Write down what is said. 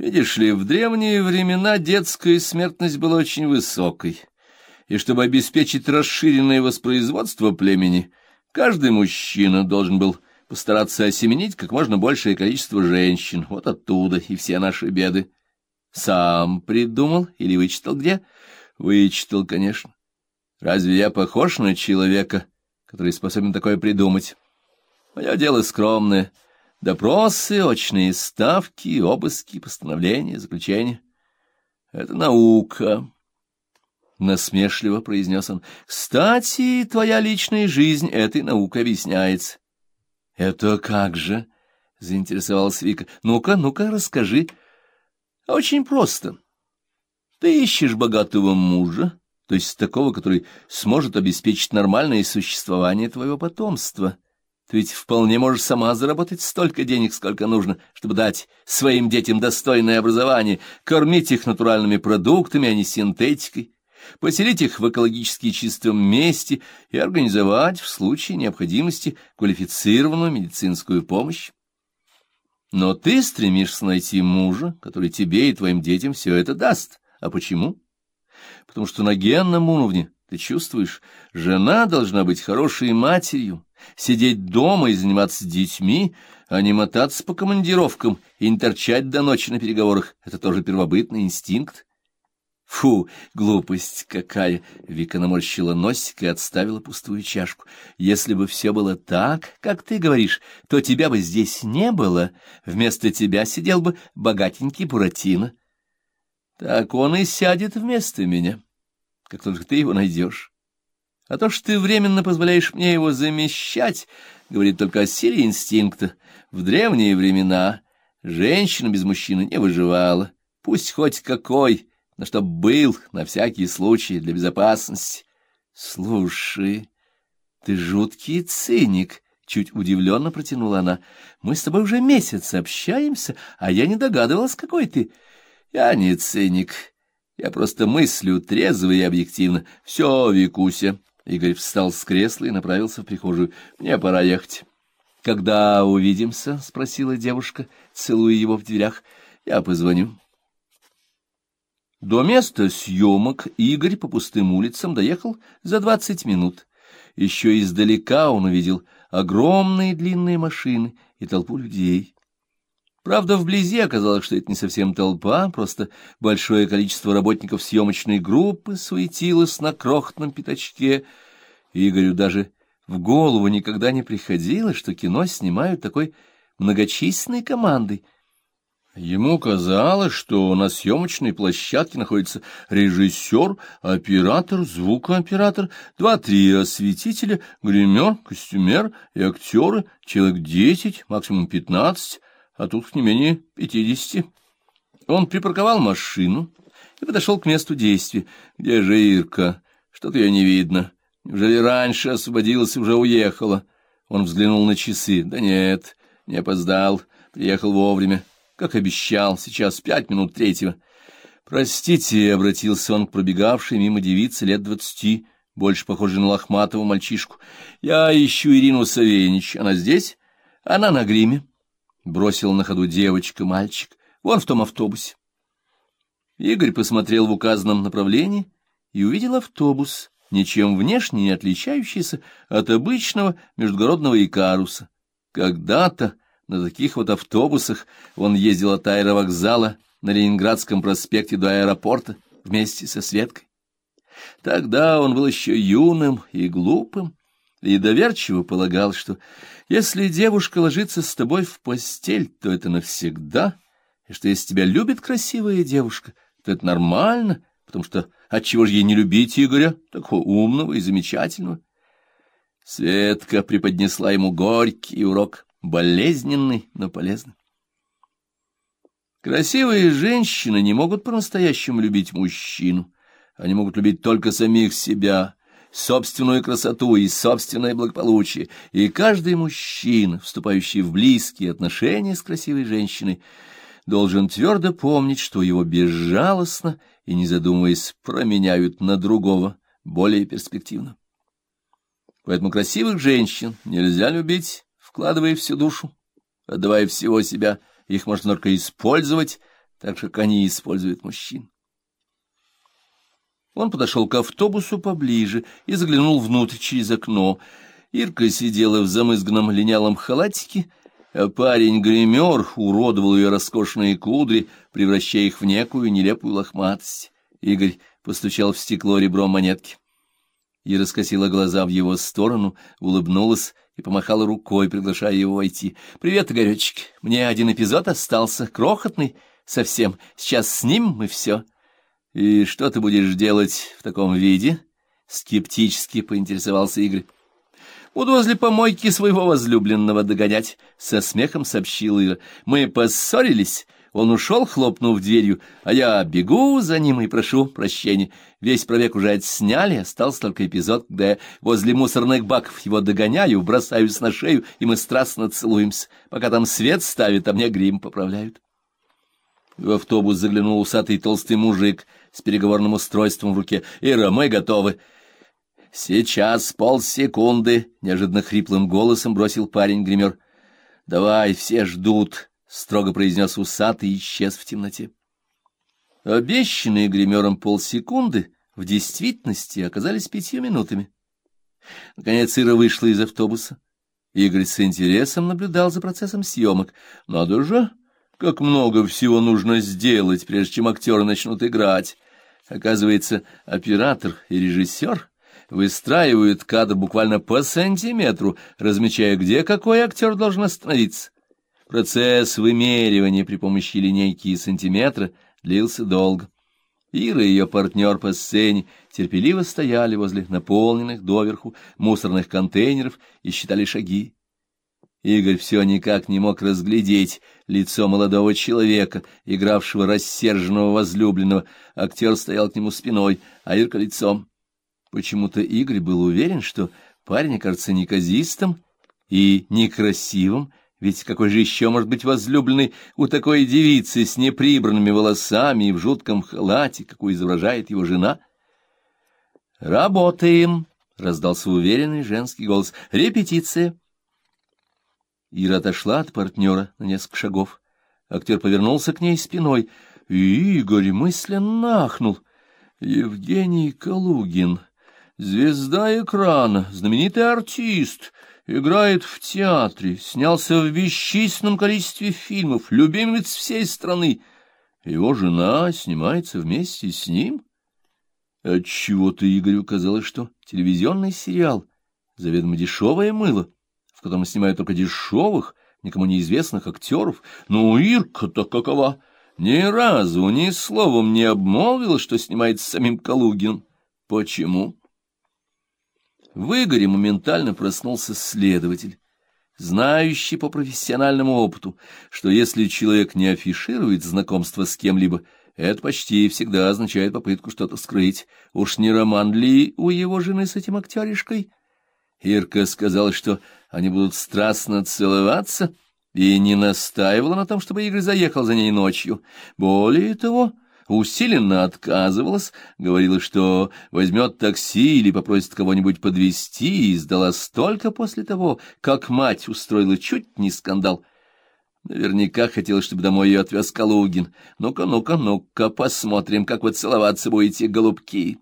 Видишь ли, в древние времена детская смертность была очень высокой, и чтобы обеспечить расширенное воспроизводство племени, каждый мужчина должен был постараться осеменить как можно большее количество женщин. Вот оттуда и все наши беды. Сам придумал или вычитал где? Вычитал, конечно. Разве я похож на человека, который способен такое придумать? Мое дело скромное. Допросы, очные ставки, обыски, постановления, заключения. Это наука. Насмешливо произнес он. Кстати, твоя личная жизнь этой наукой объясняется. Это как же? Заинтересовалась Вика. Ну-ка, ну-ка, расскажи. Очень просто. Ты ищешь богатого мужа, то есть такого, который сможет обеспечить нормальное существование твоего потомства. Ты ведь вполне можешь сама заработать столько денег, сколько нужно, чтобы дать своим детям достойное образование, кормить их натуральными продуктами, а не синтетикой, поселить их в экологически чистом месте и организовать в случае необходимости квалифицированную медицинскую помощь. Но ты стремишься найти мужа, который тебе и твоим детям все это даст. А почему? Потому что на генном уровне, ты чувствуешь, жена должна быть хорошей матерью, сидеть дома и заниматься детьми, а не мотаться по командировкам и не торчать до ночи на переговорах. Это тоже первобытный инстинкт. Фу, глупость какая! Вика наморщила носик и отставила пустую чашку. Если бы все было так, как ты говоришь, то тебя бы здесь не было. Вместо тебя сидел бы богатенький Буратино. Так он и сядет вместо меня, как только ты его найдешь. А то, что ты временно позволяешь мне его замещать, говорит только о силе инстинкта. В древние времена женщина без мужчины не выживала, пусть хоть какой, но чтоб был на всякий случай для безопасности. Слушай, ты жуткий циник, — чуть удивленно протянула она. Мы с тобой уже месяц общаемся, а я не догадывалась, какой ты. Я не циник, я просто мыслю трезво и объективно. Все, Викуся. Игорь встал с кресла и направился в прихожую. Мне пора ехать. — Когда увидимся? — спросила девушка, целуя его в дверях. — Я позвоню. До места съемок Игорь по пустым улицам доехал за двадцать минут. Еще издалека он увидел огромные длинные машины и толпу людей. Правда, вблизи оказалось, что это не совсем толпа, просто большое количество работников съемочной группы суетилось на крохотном пятачке. Игорю даже в голову никогда не приходило, что кино снимают такой многочисленной командой — Ему казалось, что на съемочной площадке находится режиссер, оператор, звукооператор, два-три осветителя, гример, костюмер и актеры, человек десять, максимум пятнадцать, а тут не менее пятидесяти. Он припарковал машину и подошел к месту действия. Где же Ирка? Что-то ее не видно. Неужели раньше освободилась и уже уехала? Он взглянул на часы. Да нет, не опоздал, приехал вовремя как обещал, сейчас пять минут третьего. «Простите», — обратился он к пробегавшей мимо девице лет двадцати, больше похожей на лохматого мальчишку. «Я ищу Ирину Савельевич. Она здесь? Она на гриме». Бросил на ходу девочка-мальчик. «Вон в том автобусе». Игорь посмотрел в указанном направлении и увидел автобус, ничем внешне не отличающийся от обычного междугородного Икаруса. Когда-то на таких вот автобусах он ездил от аэровокзала на Ленинградском проспекте до аэропорта вместе со Светкой. Тогда он был еще юным и глупым, и доверчиво полагал, что если девушка ложится с тобой в постель, то это навсегда, и что если тебя любит красивая девушка, то это нормально, потому что отчего же ей не любить Игоря, такого умного и замечательного? Светка преподнесла ему горький урок — болезненный, но полезный. Красивые женщины не могут по-настоящему любить мужчину. Они могут любить только самих себя, собственную красоту и собственное благополучие. И каждый мужчина, вступающий в близкие отношения с красивой женщиной, должен твердо помнить, что его безжалостно и, не задумываясь, променяют на другого, более перспективно. Поэтому красивых женщин нельзя любить вкладывая всю душу, отдавая всего себя, их можно только использовать, так же, как они используют мужчин. Он подошел к автобусу поближе и заглянул внутрь через окно. Ирка сидела в замызганном линялом халатике, а парень-гример уродовал ее роскошные кудри, превращая их в некую нелепую лохматость. Игорь постучал в стекло ребром монетки. И раскосила глаза в его сторону, улыбнулась и помахала рукой, приглашая его войти. — Привет, Игоречек. Мне один эпизод остался, крохотный, совсем. Сейчас снимем и все. — И что ты будешь делать в таком виде? — скептически поинтересовался Игорь. — Буду возле помойки своего возлюбленного догонять, — со смехом сообщил Ира. — Мы поссорились... Он ушел, хлопнув дверью, а я бегу за ним и прошу прощения. Весь пробег уже отсняли, остался только эпизод, когда я возле мусорных баков его догоняю, бросаюсь на шею, и мы страстно целуемся. Пока там свет ставят, а мне грим поправляют. В автобус заглянул усатый толстый мужик с переговорным устройством в руке. «Ира, мы готовы!» «Сейчас полсекунды!» — неожиданно хриплым голосом бросил парень-гример. «Давай, все ждут!» — строго произнес усатый и исчез в темноте. Обещанные гримером полсекунды в действительности оказались пятью минутами. Наконец Ира вышла из автобуса. Игорь с интересом наблюдал за процессом съемок. Надо же, как много всего нужно сделать, прежде чем актеры начнут играть. Оказывается, оператор и режиссер выстраивают кадр буквально по сантиметру, размечая, где какой актер должен остановиться. Процесс вымеривания при помощи линейки и сантиметра длился долго. Ира и ее партнер по сцене терпеливо стояли возле наполненных доверху мусорных контейнеров и считали шаги. Игорь все никак не мог разглядеть лицо молодого человека, игравшего рассерженного возлюбленного. Актер стоял к нему спиной, а Ирка лицом. Почему-то Игорь был уверен, что парень окажется неказистым и некрасивым, ведь какой же еще может быть возлюбленный у такой девицы с неприбранными волосами и в жутком халате, какую изображает его жена? «Работаем!» — раздался уверенный женский голос. «Репетиция!» Ира отошла от партнера на несколько шагов. Актер повернулся к ней спиной. Игорь мысленно ахнул. «Евгений Калугин, звезда экрана, знаменитый артист!» Играет в театре, снялся в бесчисленном количестве фильмов, любимец всей страны. Его жена снимается вместе с ним. Отчего-то Игорю казалось, что телевизионный сериал заведомо дешевое мыло, в котором снимают только дешевых, никому неизвестных актеров. Ну, Ирка-то какова! Ни разу, ни словом не обмолвила, что снимает с самим Калугиным. Почему? В Игоре моментально проснулся следователь, знающий по профессиональному опыту, что если человек не афиширует знакомство с кем-либо, это почти всегда означает попытку что-то скрыть. Уж не роман ли у его жены с этим актеришкой? Ирка сказала, что они будут страстно целоваться, и не настаивала на том, чтобы Игорь заехал за ней ночью. Более того усиленно отказывалась, говорила, что возьмет такси или попросит кого-нибудь подвезти, и сдалась только после того, как мать устроила чуть не скандал. Наверняка хотела, чтобы домой ее отвез Калугин. Ну-ка, ну-ка, ну-ка, посмотрим, как вы целоваться будете, голубки.